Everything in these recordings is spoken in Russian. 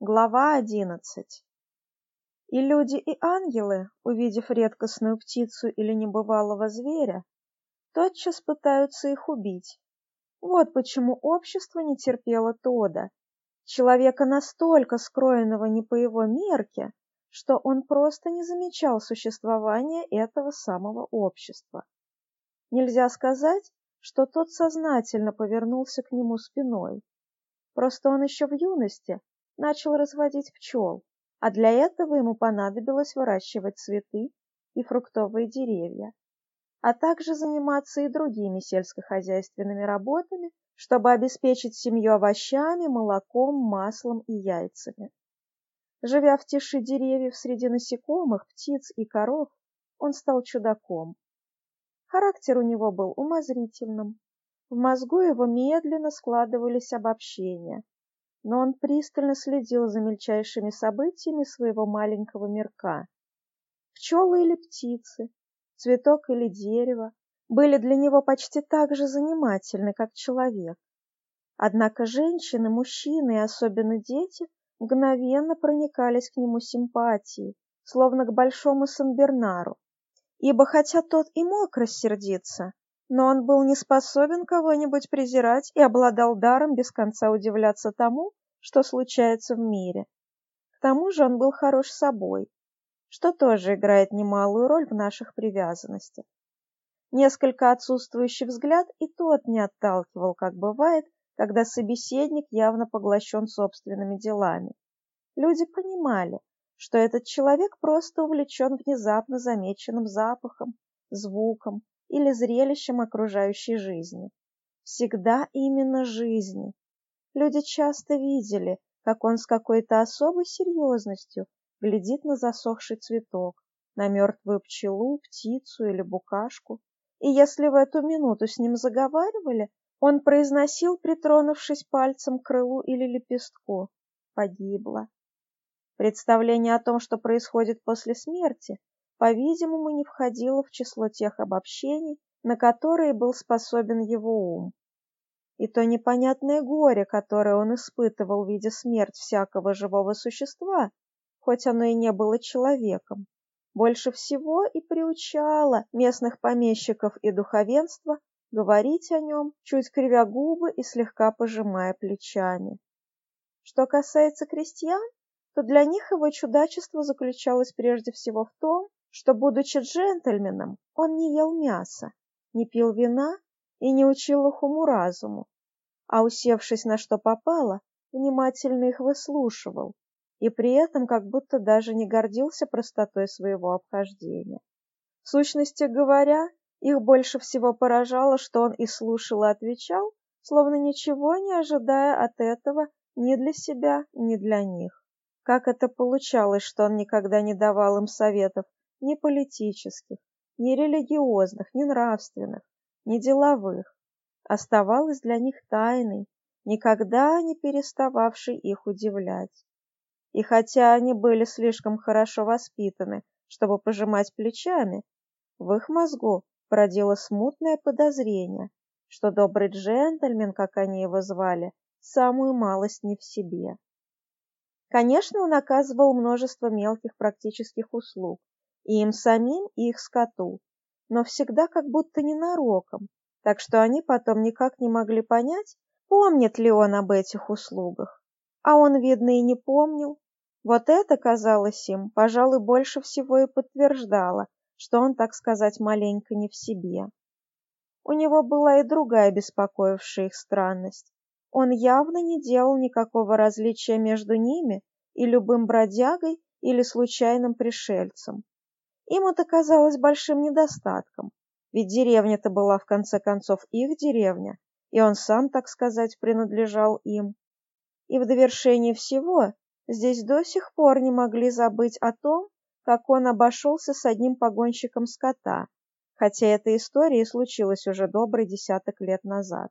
Глава одиннадцать. И люди, и ангелы, увидев редкостную птицу или небывалого зверя, тотчас пытаются их убить. Вот почему общество не терпело Тода, человека настолько скроенного не по его мерке, что он просто не замечал существования этого самого общества. Нельзя сказать, что тот сознательно повернулся к нему спиной. Просто он еще в юности начал разводить пчел, а для этого ему понадобилось выращивать цветы и фруктовые деревья, а также заниматься и другими сельскохозяйственными работами, чтобы обеспечить семью овощами, молоком, маслом и яйцами. Живя в тиши деревьев среди насекомых, птиц и коров, он стал чудаком. Характер у него был умозрительным. В мозгу его медленно складывались обобщения, но он пристально следил за мельчайшими событиями своего маленького мирка. Пчелы или птицы, цветок или дерево были для него почти так же занимательны, как человек. Однако женщины, мужчины и особенно дети мгновенно проникались к нему симпатией, словно к большому Санбернару, ибо хотя тот и мог рассердиться, но он был не способен кого-нибудь презирать и обладал даром без конца удивляться тому, что случается в мире. К тому же он был хорош собой, что тоже играет немалую роль в наших привязанностях. Несколько отсутствующий взгляд и тот не отталкивал, как бывает, когда собеседник явно поглощен собственными делами. Люди понимали, что этот человек просто увлечен внезапно замеченным запахом, звуком, или зрелищем окружающей жизни. Всегда именно жизни. Люди часто видели, как он с какой-то особой серьезностью глядит на засохший цветок, на мертвую пчелу, птицу или букашку, и если в эту минуту с ним заговаривали, он произносил, притронувшись пальцем к крылу или лепестку, «Погибла». Представление о том, что происходит после смерти, по-видимому, не входило в число тех обобщений, на которые был способен его ум. И то непонятное горе, которое он испытывал, видя смерть всякого живого существа, хоть оно и не было человеком, больше всего и приучало местных помещиков и духовенства говорить о нем, чуть кривя губы и слегка пожимая плечами. Что касается крестьян, то для них его чудачество заключалось прежде всего в том, что, будучи джентльменом, он не ел мяса, не пил вина и не учил уму-разуму, а, усевшись на что попало, внимательно их выслушивал и при этом как будто даже не гордился простотой своего обхождения. В сущности говоря, их больше всего поражало, что он и слушал, и отвечал, словно ничего не ожидая от этого ни для себя, ни для них. Как это получалось, что он никогда не давал им советов, ни политических, ни религиозных, ни нравственных, ни деловых, оставалась для них тайной, никогда не перестававшей их удивлять. И хотя они были слишком хорошо воспитаны, чтобы пожимать плечами, в их мозгу породило смутное подозрение, что добрый джентльмен, как они его звали, самую малость не в себе. Конечно, он оказывал множество мелких практических услуг, и им самим, и их скоту, но всегда как будто ненароком, так что они потом никак не могли понять, помнит ли он об этих услугах. А он, видно, и не помнил. Вот это, казалось им, пожалуй, больше всего и подтверждало, что он, так сказать, маленько не в себе. У него была и другая беспокоившая их странность. Он явно не делал никакого различия между ними и любым бродягой или случайным пришельцем. Им это казалось большим недостатком, ведь деревня-то была в конце концов их деревня, и он сам, так сказать, принадлежал им. И в довершение всего здесь до сих пор не могли забыть о том, как он обошелся с одним погонщиком скота, хотя эта история и случилась уже добрый десяток лет назад.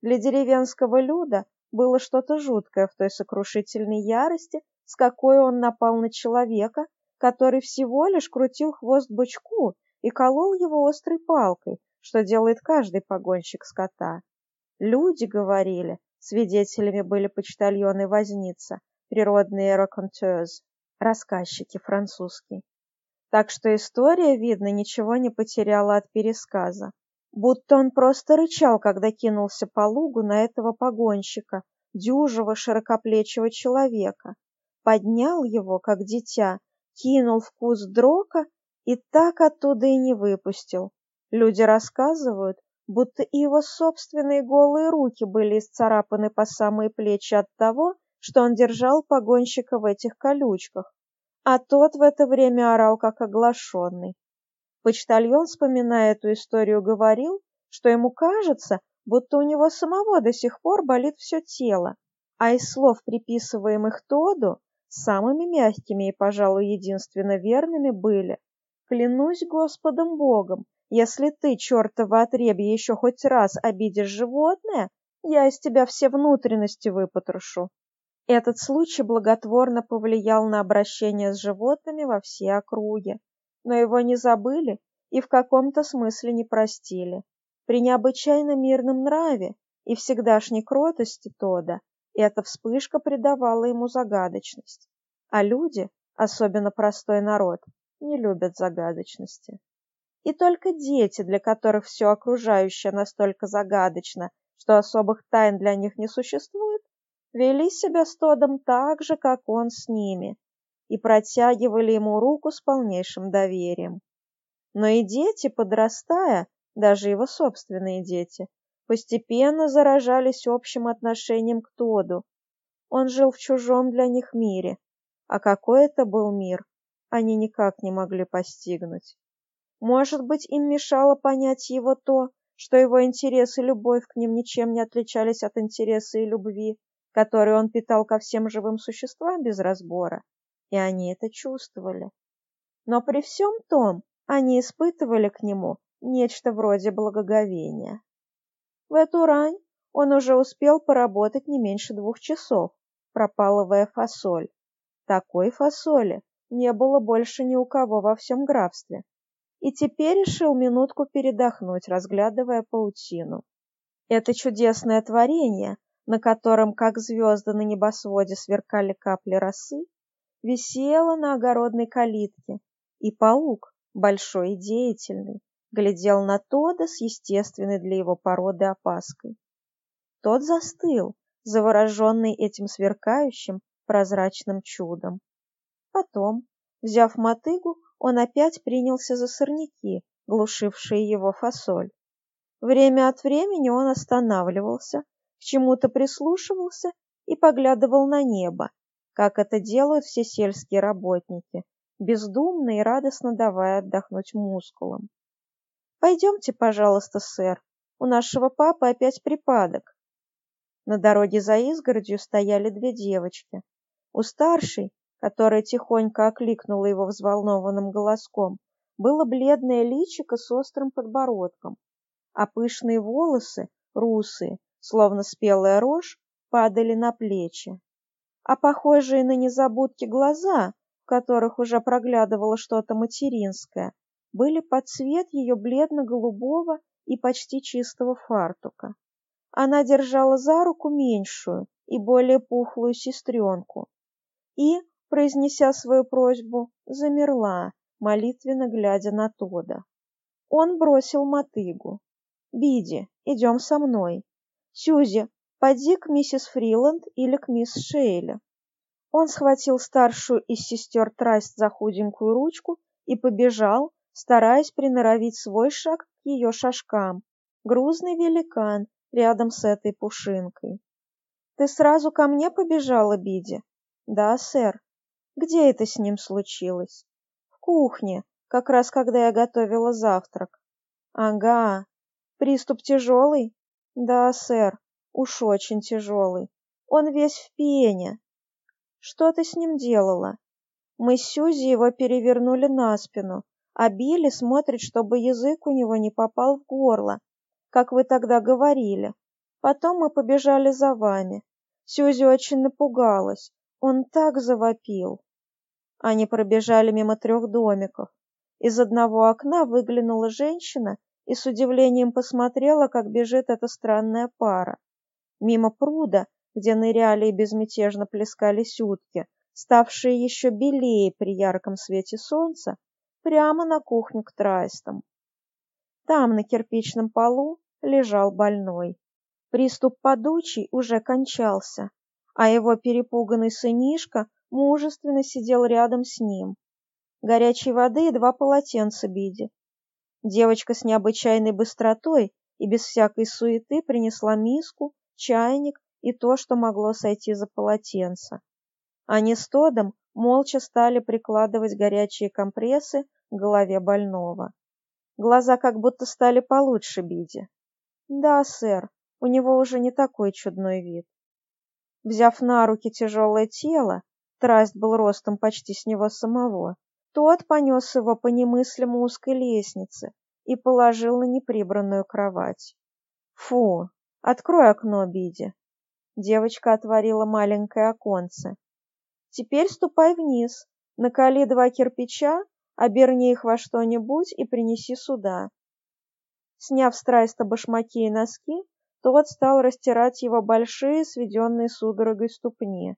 Для деревенского люда было что-то жуткое в той сокрушительной ярости, с какой он напал на человека, который всего лишь крутил хвост бычку и колол его острой палкой, что делает каждый погонщик скота. Люди говорили, свидетелями были почтальон и возница, природные raconteurs, рассказчики французский. Так что история, видно, ничего не потеряла от пересказа. Будто он просто рычал, когда кинулся по лугу на этого погонщика, дюжего широкоплечего человека. Поднял его, как дитя, кинул в куст дрока и так оттуда и не выпустил. Люди рассказывают, будто его собственные голые руки были исцарапаны по самые плечи от того, что он держал погонщика в этих колючках, а тот в это время орал как оглашенный. Почтальон, вспоминая эту историю, говорил, что ему кажется, будто у него самого до сих пор болит все тело, а из слов, приписываемых Тоду, самыми мягкими и, пожалуй, единственно верными были «Клянусь Господом Богом, если ты, чертова отребье, еще хоть раз обидишь животное, я из тебя все внутренности выпотрошу». Этот случай благотворно повлиял на обращение с животными во все округи, но его не забыли и в каком-то смысле не простили. При необычайно мирном нраве и всегдашней кротости Тода эта вспышка придавала ему загадочность. А люди, особенно простой народ, не любят загадочности. И только дети, для которых все окружающее настолько загадочно, что особых тайн для них не существует, вели себя с Тодом так же, как он с ними, и протягивали ему руку с полнейшим доверием. Но и дети, подрастая, даже его собственные дети, постепенно заражались общим отношением к Тоду. Он жил в чужом для них мире, а какой это был мир, они никак не могли постигнуть. Может быть, им мешало понять его то, что его интерес и любовь к ним ничем не отличались от интереса и любви, которые он питал ко всем живым существам без разбора, и они это чувствовали. Но при всем том, они испытывали к нему нечто вроде благоговения. В эту рань он уже успел поработать не меньше двух часов, пропалывая фасоль. Такой фасоли не было больше ни у кого во всем графстве. И теперь решил минутку передохнуть, разглядывая паутину. Это чудесное творение, на котором, как звезды на небосводе, сверкали капли росы, висело на огородной калитке, и паук, большой и деятельный, глядел на Тода с естественной для его породы опаской. Тот застыл, завороженный этим сверкающим прозрачным чудом. Потом, взяв мотыгу, он опять принялся за сорняки, глушившие его фасоль. Время от времени он останавливался, к чему-то прислушивался и поглядывал на небо, как это делают все сельские работники, бездумно и радостно давая отдохнуть мускулам. «Пойдемте, пожалуйста, сэр, у нашего папы опять припадок». На дороге за изгородью стояли две девочки. У старшей, которая тихонько окликнула его взволнованным голоском, было бледное личико с острым подбородком, а пышные волосы, русые, словно спелая рожь, падали на плечи. А похожие на незабудки глаза, в которых уже проглядывало что-то материнское, были под цвет ее бледно-голубого и почти чистого фартука. Она держала за руку меньшую и более пухлую сестренку и, произнеся свою просьбу, замерла, молитвенно глядя на Тода. Он бросил мотыгу. «Биди, идем со мной. Сюзи, поди к миссис Фриланд или к мисс Шейли». Он схватил старшую из сестер Трасть за худенькую ручку и побежал, стараясь приноровить свой шаг к ее шажкам. Грузный великан рядом с этой пушинкой. «Ты сразу ко мне побежала, Биди?» «Да, сэр. Где это с ним случилось? В кухне, как раз когда я готовила завтрак. Ага. Приступ тяжелый? Да, сэр, уж очень тяжелый. Он весь в пене. Что ты с ним делала? Мы с Сюзи его перевернули на спину, а Билли смотрит, чтобы язык у него не попал в горло, как вы тогда говорили. Потом мы побежали за вами. Сюзи очень напугалась. Он так завопил. Они пробежали мимо трех домиков. Из одного окна выглянула женщина и с удивлением посмотрела, как бежит эта странная пара. Мимо пруда, где ныряли и безмятежно плескались утки, ставшие еще белее при ярком свете солнца, прямо на кухню к трастам. Там, на кирпичном полу, лежал больной. Приступ подучий уже кончался, а его перепуганный сынишка мужественно сидел рядом с ним. Горячей воды и два полотенца биди. Девочка с необычайной быстротой и без всякой суеты принесла миску, чайник и то, что могло сойти за полотенце. Они с Тодом молча стали прикладывать горячие компрессы голове больного. Глаза как будто стали получше Биди. Да, сэр, у него уже не такой чудной вид. Взяв на руки тяжелое тело, Траст был ростом почти с него самого, тот понес его по немыслимо узкой лестнице и положил на неприбранную кровать. «Фу! Открой окно, Биди!» Девочка отворила маленькое оконце. «Теперь ступай вниз, накали два кирпича, оберни их во что-нибудь и принеси сюда». Сняв с башмаки и носки, тот стал растирать его большие, сведенные судорогой ступни.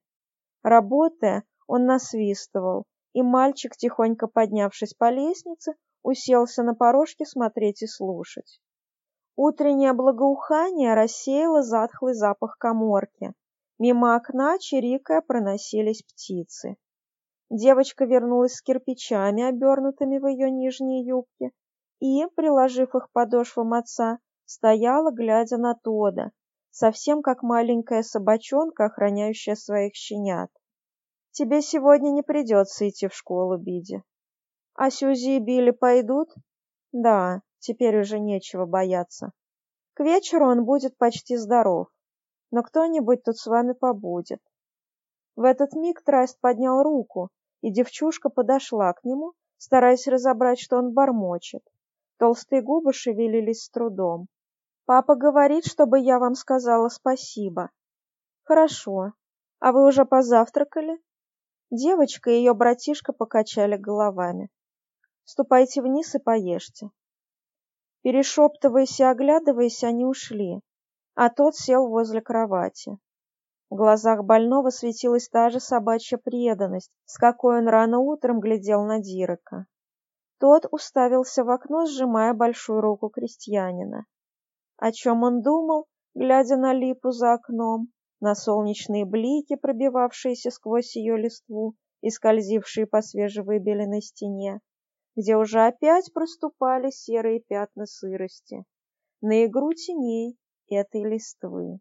Работая, он насвистывал, и мальчик, тихонько поднявшись по лестнице, уселся на порожке смотреть и слушать. Утреннее благоухание рассеяло затхлый запах каморки. Мимо окна, чирикая, проносились птицы. Девочка вернулась с кирпичами, обернутыми в ее нижние юбки, и, приложив их подошвам отца, стояла, глядя на Тода, совсем как маленькая собачонка, охраняющая своих щенят. Тебе сегодня не придется идти в школу, Биди. А Сюзи и Билли пойдут? Да, теперь уже нечего бояться. К вечеру он будет почти здоров, но кто-нибудь тут с вами побудет. В этот миг Трайст поднял руку, и девчушка подошла к нему, стараясь разобрать, что он бормочет. Толстые губы шевелились с трудом. «Папа говорит, чтобы я вам сказала спасибо». «Хорошо. А вы уже позавтракали?» Девочка и ее братишка покачали головами. «Ступайте вниз и поешьте». Перешептываясь и оглядываясь, они ушли, а тот сел возле кровати. В глазах больного светилась та же собачья преданность, с какой он рано утром глядел на Дирека. Тот уставился в окно, сжимая большую руку крестьянина. О чем он думал, глядя на липу за окном? на солнечные блики, пробивавшиеся сквозь ее листву и скользившие по свежевыбеленной стене, где уже опять проступали серые пятна сырости, на игру теней этой листвы.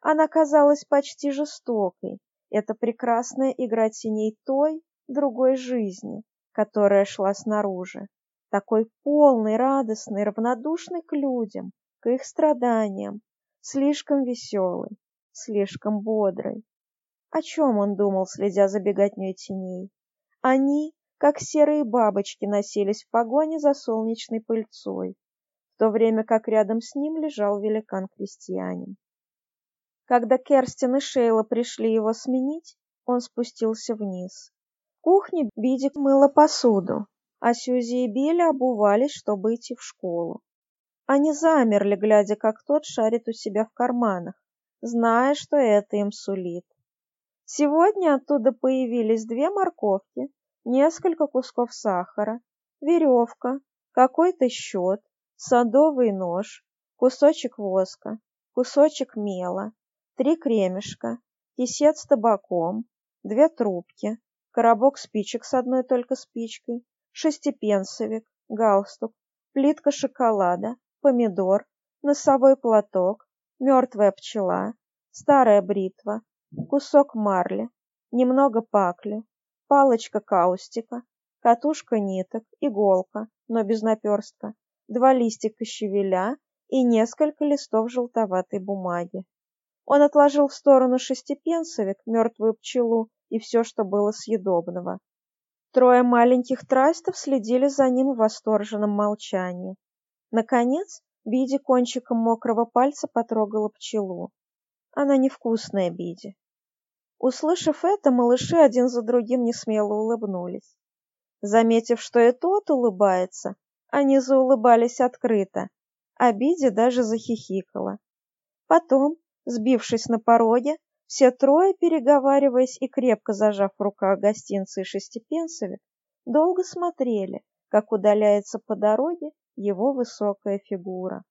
Она казалась почти жестокой, эта прекрасная игра теней той, другой жизни, которая шла снаружи, такой полной, радостной, равнодушной к людям, к их страданиям, слишком веселой, слишком бодрой. О чем он думал, следя за беготней теней? Они, как серые бабочки, носились в погоне за солнечной пыльцой, в то время как рядом с ним лежал великан-крестьянин. Когда Керстин и Шейла пришли его сменить, он спустился вниз. В кухне Бидик мыла посуду, а Сюзи и Билли обувались, чтобы идти в школу. Они замерли, глядя, как тот шарит у себя в карманах, зная, что это им сулит. Сегодня оттуда появились две морковки, несколько кусков сахара, веревка, какой-то счет, садовый нож, кусочек воска, кусочек мела, три кремешка, кисет с табаком, две трубки, коробок спичек с одной только спичкой, шестипенсовик, галстук, плитка шоколада, помидор, носовой платок, мертвая пчела, старая бритва, кусок марли, немного пакли, палочка каустика, катушка ниток, иголка, но без наперстка, два листика щавеля и несколько листов желтоватой бумаги. Он отложил в сторону шестипенсовик, мертвую пчелу и все, что было съедобного. Трое маленьких трастов следили за ним в восторженном молчании. Наконец, Биди кончиком мокрого пальца потрогала пчелу. Она невкусная, Биди. Услышав это, малыши один за другим несмело улыбнулись. Заметив, что и тот улыбается, они заулыбались открыто, а Биди даже захихикала. Потом, сбившись на пороге, Все трое, переговариваясь и крепко зажав в руках гостинцы и шестипенсовик, долго смотрели, как удаляется по дороге его высокая фигура.